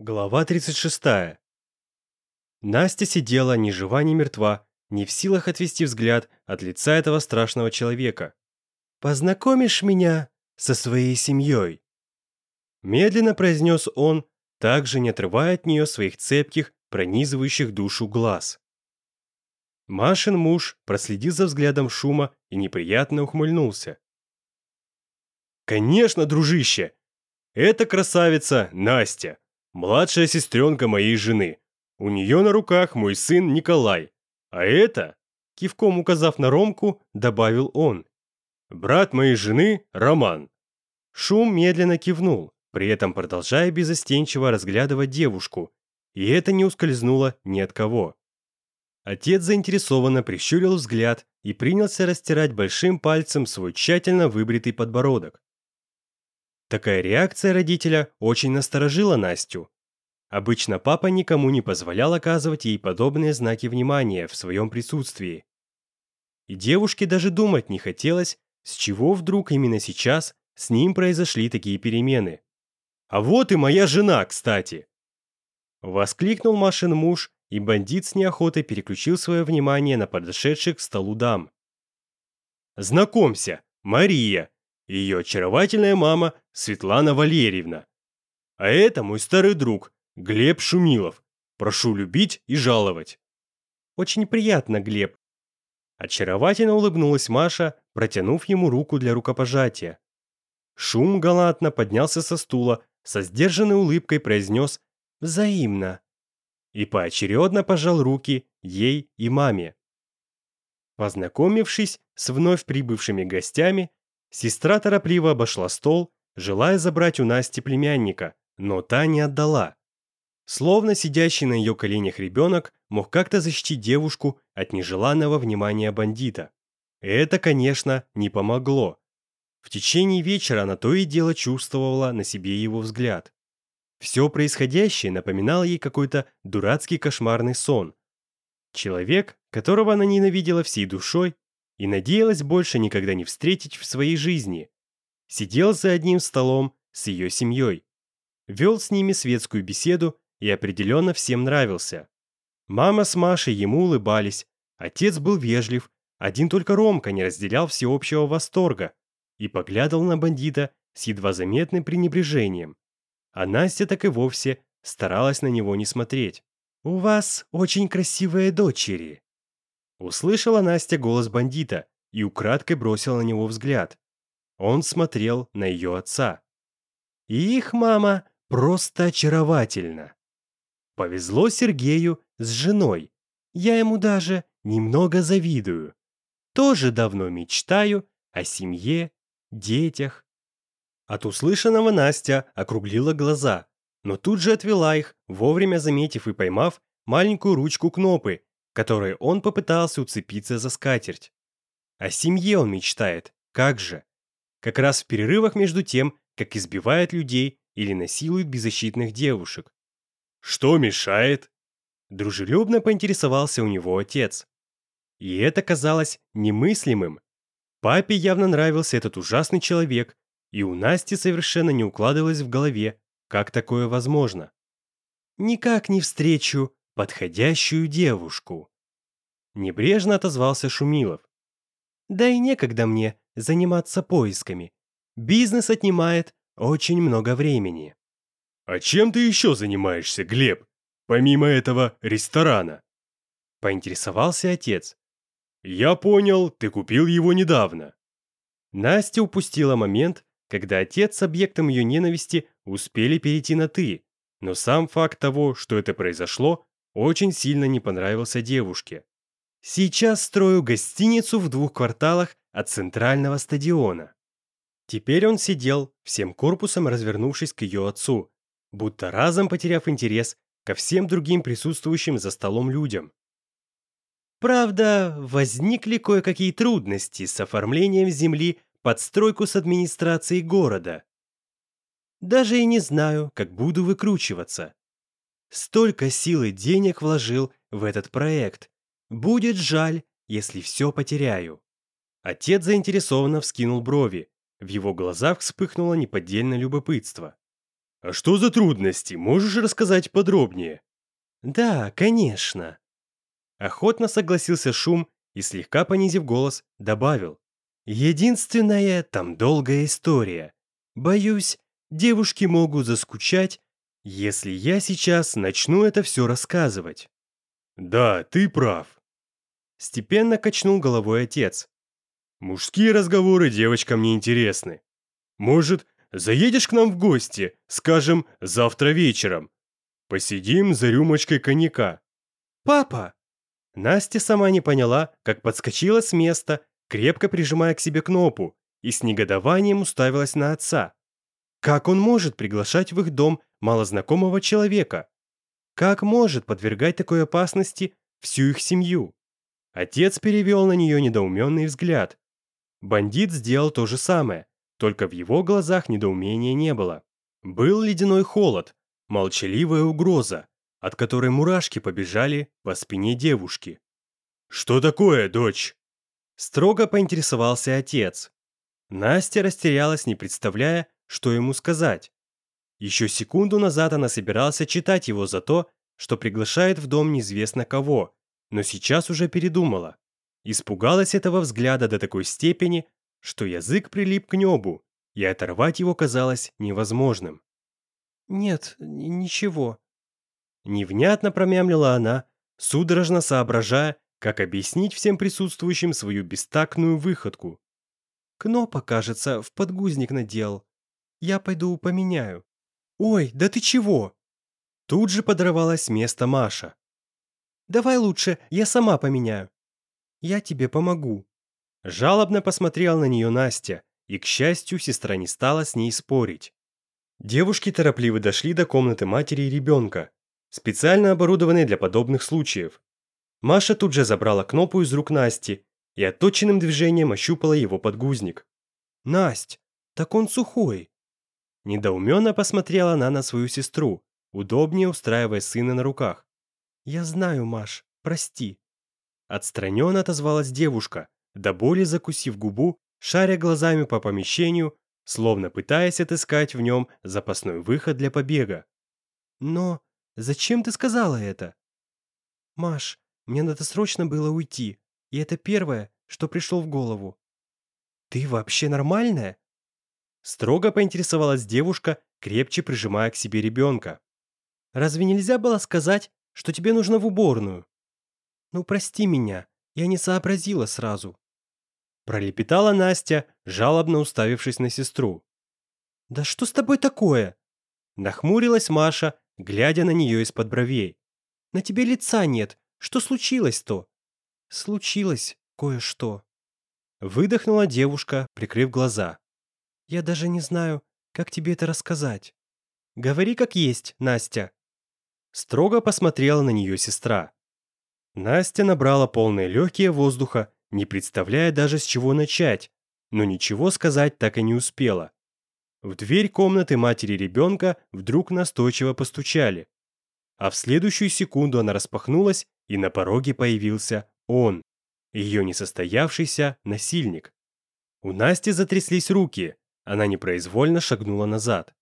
Глава 36. Настя сидела ни жива, ни мертва, не в силах отвести взгляд от лица этого страшного человека. «Познакомишь меня со своей семьей?» Медленно произнес он, также не отрывая от нее своих цепких, пронизывающих душу глаз. Машин муж проследил за взглядом шума и неприятно ухмыльнулся. «Конечно, дружище! Это красавица Настя!» младшая сестренка моей жены. У нее на руках мой сын Николай. А это...» Кивком указав на Ромку, добавил он. «Брат моей жены Роман». Шум медленно кивнул, при этом продолжая безостенчиво разглядывать девушку. И это не ускользнуло ни от кого. Отец заинтересованно прищурил взгляд и принялся растирать большим пальцем свой тщательно выбритый подбородок. Такая реакция родителя очень насторожила Настю. Обычно папа никому не позволял оказывать ей подобные знаки внимания в своем присутствии. И девушке даже думать не хотелось, с чего вдруг именно сейчас с ним произошли такие перемены. «А вот и моя жена, кстати!» Воскликнул Машин муж, и бандит с неохотой переключил свое внимание на подошедших к столу дам. «Знакомься, Мария, ее очаровательная мама Светлана Валерьевна. А это мой старый друг, Глеб Шумилов. Прошу любить и жаловать. Очень приятно, Глеб. Очаровательно улыбнулась Маша, протянув ему руку для рукопожатия. Шум галантно поднялся со стула, со сдержанной улыбкой произнес «взаимно» и поочередно пожал руки ей и маме. Познакомившись с вновь прибывшими гостями, сестра торопливо обошла стол желая забрать у Насти племянника, но та не отдала. Словно сидящий на ее коленях ребенок мог как-то защитить девушку от нежеланного внимания бандита. Это, конечно, не помогло. В течение вечера она то и дело чувствовала на себе его взгляд. Все происходящее напоминало ей какой-то дурацкий кошмарный сон. Человек, которого она ненавидела всей душой и надеялась больше никогда не встретить в своей жизни, сидел за одним столом с ее семьей, вел с ними светскую беседу и определенно всем нравился. Мама с Машей ему улыбались, отец был вежлив, один только Ромка не разделял всеобщего восторга и поглядывал на бандита с едва заметным пренебрежением. А Настя так и вовсе старалась на него не смотреть. «У вас очень красивые дочери», Услышала Настя голос бандита и украдкой бросила на него взгляд. Он смотрел на ее отца. И их мама просто очаровательна. Повезло Сергею с женой. Я ему даже немного завидую. Тоже давно мечтаю о семье, детях. От услышанного Настя округлила глаза, но тут же отвела их, вовремя заметив и поймав маленькую ручку кнопы, которой он попытался уцепиться за скатерть. О семье он мечтает, как же как раз в перерывах между тем, как избивает людей или насилует беззащитных девушек. «Что мешает?» Дружелюбно поинтересовался у него отец. И это казалось немыслимым. Папе явно нравился этот ужасный человек, и у Насти совершенно не укладывалось в голове, как такое возможно. «Никак не встречу подходящую девушку», — небрежно отозвался Шумилов. «Да и некогда мне заниматься поисками. Бизнес отнимает очень много времени. «А чем ты еще занимаешься, Глеб? Помимо этого ресторана?» Поинтересовался отец. «Я понял, ты купил его недавно». Настя упустила момент, когда отец с объектом ее ненависти успели перейти на «ты», но сам факт того, что это произошло, очень сильно не понравился девушке. Сейчас строю гостиницу в двух кварталах от центрального стадиона. Теперь он сидел, всем корпусом развернувшись к ее отцу, будто разом потеряв интерес ко всем другим присутствующим за столом людям. Правда, возникли кое-какие трудности с оформлением земли под стройку с администрацией города. Даже и не знаю, как буду выкручиваться. Столько сил и денег вложил в этот проект, Будет жаль, если все потеряю. Отец заинтересованно вскинул брови. В его глазах вспыхнуло неподдельное любопытство. «А что за трудности? Можешь рассказать подробнее?» «Да, конечно». Охотно согласился Шум и, слегка понизив голос, добавил. Единственное, там долгая история. Боюсь, девушки могут заскучать, если я сейчас начну это все рассказывать». «Да, ты прав. Степенно качнул головой отец. «Мужские разговоры, девочкам неинтересны. Может, заедешь к нам в гости, скажем, завтра вечером? Посидим за рюмочкой коньяка». «Папа!» Настя сама не поняла, как подскочила с места, крепко прижимая к себе кнопу, и с негодованием уставилась на отца. Как он может приглашать в их дом малознакомого человека? Как может подвергать такой опасности всю их семью? Отец перевел на нее недоуменный взгляд. Бандит сделал то же самое, только в его глазах недоумения не было. Был ледяной холод, молчаливая угроза, от которой мурашки побежали по спине девушки. «Что такое, дочь?» Строго поинтересовался отец. Настя растерялась, не представляя, что ему сказать. Еще секунду назад она собиралась читать его за то, что приглашает в дом неизвестно кого, но сейчас уже передумала. Испугалась этого взгляда до такой степени, что язык прилип к небу, и оторвать его казалось невозможным. «Нет, ничего». Невнятно промямлила она, судорожно соображая, как объяснить всем присутствующим свою бестактную выходку. «Кнопа, кажется, в подгузник надел. Я пойду поменяю». «Ой, да ты чего?» Тут же подорвалась место Маша. Давай лучше я сама поменяю». «Я тебе помогу». Жалобно посмотрел на нее Настя, и, к счастью, сестра не стала с ней спорить. Девушки торопливо дошли до комнаты матери и ребенка, специально оборудованной для подобных случаев. Маша тут же забрала кнопку из рук Насти и отточенным движением ощупала его подгузник. «Насть, так он сухой!» Недоуменно посмотрела она на свою сестру, удобнее устраивая сына на руках. «Я знаю, Маш, прости». Отстраненно отозвалась девушка, до боли закусив губу, шаря глазами по помещению, словно пытаясь отыскать в нем запасной выход для побега. «Но зачем ты сказала это?» «Маш, мне надо срочно было уйти, и это первое, что пришло в голову». «Ты вообще нормальная?» Строго поинтересовалась девушка, крепче прижимая к себе ребенка. «Разве нельзя было сказать, что тебе нужно в уборную». «Ну, прости меня, я не сообразила сразу». Пролепетала Настя, жалобно уставившись на сестру. «Да что с тобой такое?» Нахмурилась Маша, глядя на нее из-под бровей. «На тебе лица нет. Что случилось-то?» «Случилось кое-что». Выдохнула девушка, прикрыв глаза. «Я даже не знаю, как тебе это рассказать». «Говори как есть, Настя», строго посмотрела на нее сестра. Настя набрала полные легкие воздуха, не представляя даже с чего начать, но ничего сказать так и не успела. В дверь комнаты матери ребенка вдруг настойчиво постучали. А в следующую секунду она распахнулась, и на пороге появился он, ее несостоявшийся насильник. У Насти затряслись руки, она непроизвольно шагнула назад.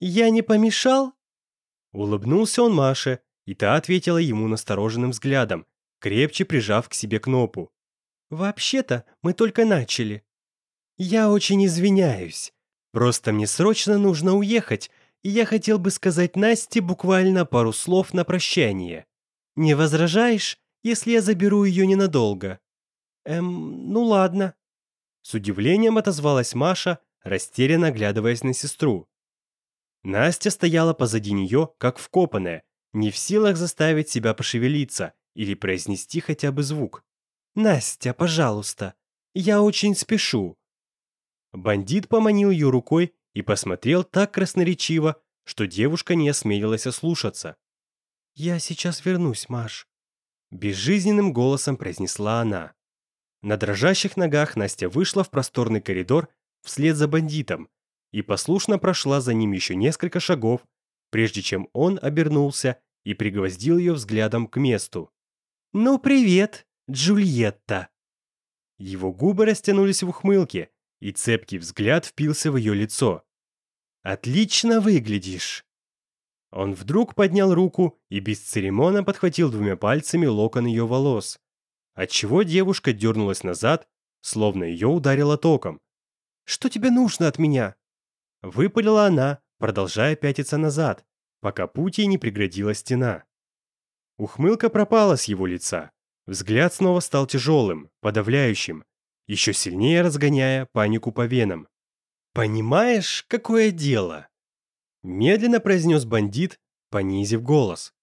«Я не помешал?» Улыбнулся он Маше, и та ответила ему настороженным взглядом, крепче прижав к себе кнопу. «Вообще-то мы только начали. Я очень извиняюсь. Просто мне срочно нужно уехать, и я хотел бы сказать Насте буквально пару слов на прощание. Не возражаешь, если я заберу ее ненадолго?» «Эм, ну ладно». С удивлением отозвалась Маша, растерянно оглядываясь на сестру. Настя стояла позади нее, как вкопанная, не в силах заставить себя пошевелиться или произнести хотя бы звук. «Настя, пожалуйста, я очень спешу». Бандит поманил ее рукой и посмотрел так красноречиво, что девушка не осмелилась ослушаться. «Я сейчас вернусь, Маш», — безжизненным голосом произнесла она. На дрожащих ногах Настя вышла в просторный коридор вслед за бандитом, и послушно прошла за ним еще несколько шагов, прежде чем он обернулся и пригвоздил ее взглядом к месту. «Ну, привет, Джульетта!» Его губы растянулись в ухмылке, и цепкий взгляд впился в ее лицо. «Отлично выглядишь!» Он вдруг поднял руку и без церемона подхватил двумя пальцами локон ее волос, отчего девушка дернулась назад, словно ее ударило током. «Что тебе нужно от меня?» Выпалила она, продолжая пятиться назад, пока пути не преградила стена. Ухмылка пропала с его лица. Взгляд снова стал тяжелым, подавляющим, еще сильнее разгоняя панику по венам. «Понимаешь, какое дело?» Медленно произнес бандит, понизив голос.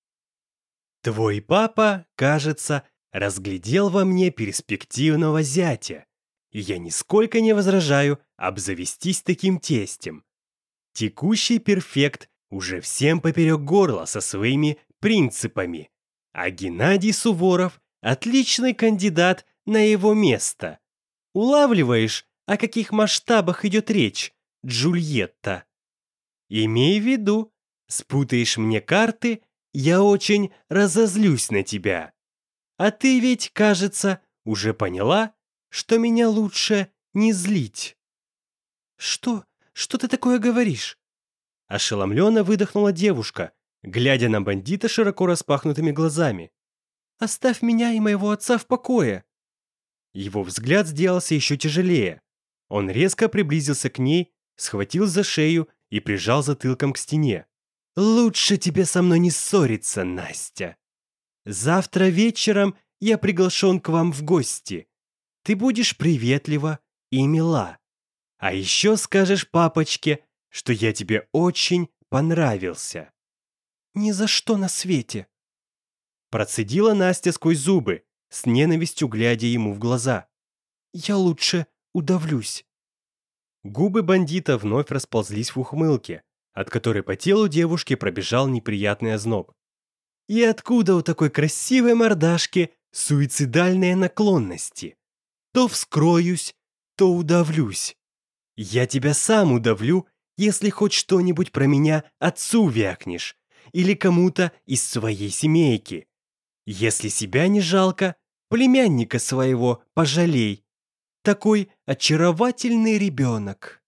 «Твой папа, кажется, разглядел во мне перспективного зятя, и я нисколько не возражаю обзавестись таким тестем текущий перфект уже всем поперек горла со своими принципами, а Геннадий Суворов – отличный кандидат на его место. Улавливаешь, о каких масштабах идет речь, Джульетта? Имей в виду, спутаешь мне карты, я очень разозлюсь на тебя. А ты ведь, кажется, уже поняла, что меня лучше не злить. Что? Что ты такое говоришь?» Ошеломленно выдохнула девушка, глядя на бандита широко распахнутыми глазами. «Оставь меня и моего отца в покое!» Его взгляд сделался еще тяжелее. Он резко приблизился к ней, схватил за шею и прижал затылком к стене. «Лучше тебе со мной не ссориться, Настя. Завтра вечером я приглашен к вам в гости. Ты будешь приветлива и мила. А еще скажешь папочке, что я тебе очень понравился». «Ни за что на свете!» Процедила Настя сквозь зубы, с ненавистью глядя ему в глаза. «Я лучше удавлюсь». Губы бандита вновь расползлись в ухмылке, от которой по телу девушки пробежал неприятный озноб. «И откуда у такой красивой мордашки суицидальные наклонности? То вскроюсь, то удавлюсь». Я тебя сам удавлю, если хоть что-нибудь про меня отцу вякнешь или кому-то из своей семейки. Если себя не жалко, племянника своего пожалей. Такой очаровательный ребенок».